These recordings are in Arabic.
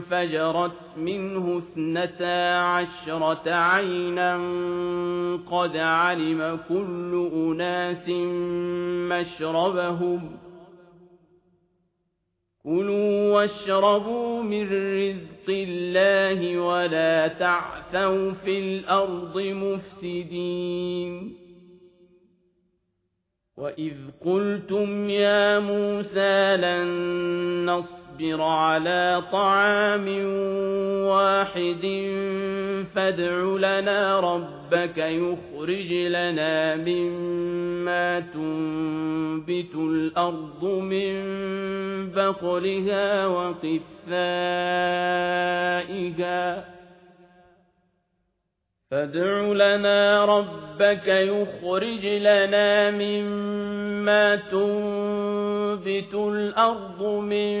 فانفجرت منه اثنتا عشرة عينا قد علم كل أناس مشربهم. كلوا واشربوا من رزق الله ولا تعثوا في الأرض مفسدين. وإذ قلتم يا موسى لن نصبر على طعام واحد فادع لنا ربك يخرج لنا مما تنبت الأرض من بقلها وقفائها فادع لنا ربك يخرج لنا مما تنبت الأرض من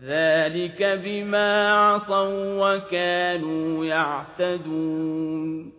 ذلك بما عصوا وكانوا يعتدون